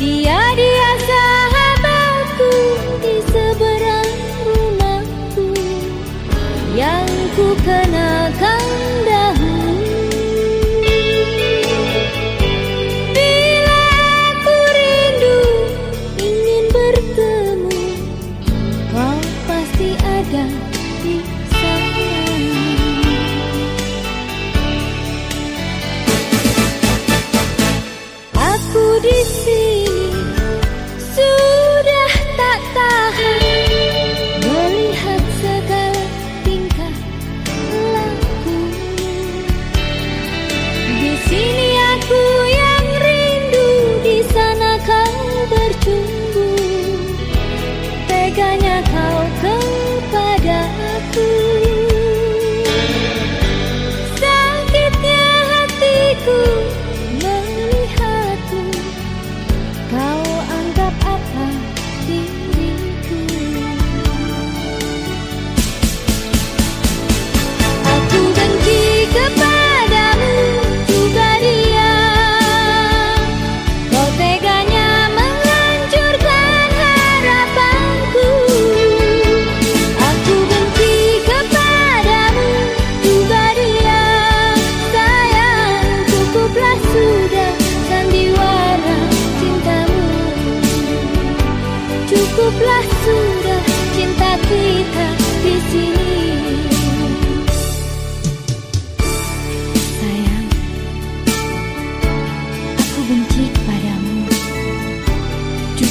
Dia dia batu di seberang rumahku yang ku kenakan.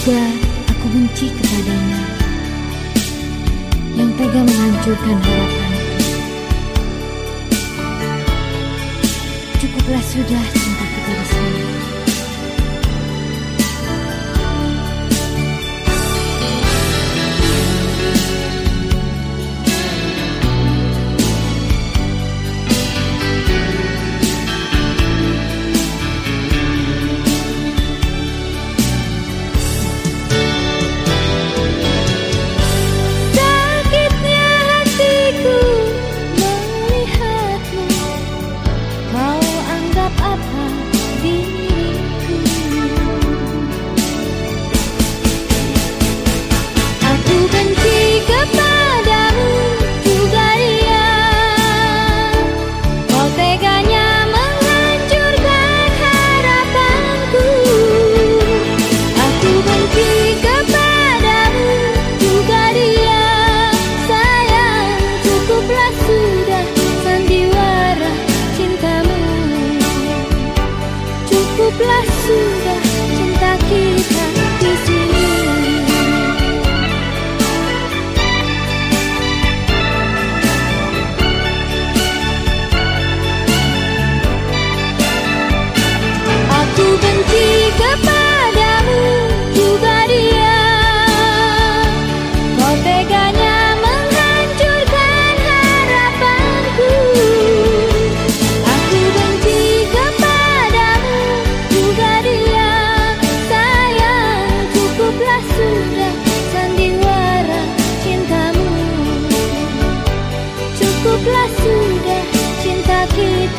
saja aku benci kepadanya yang tega menghancurkan harapan Cukuplah sudah cinta.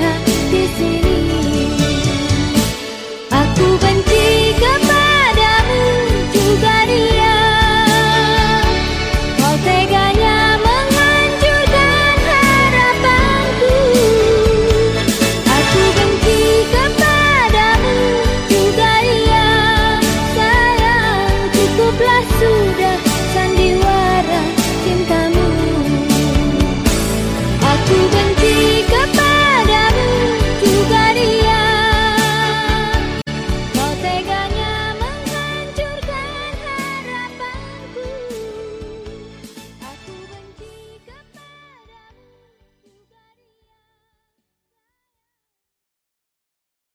kita di sini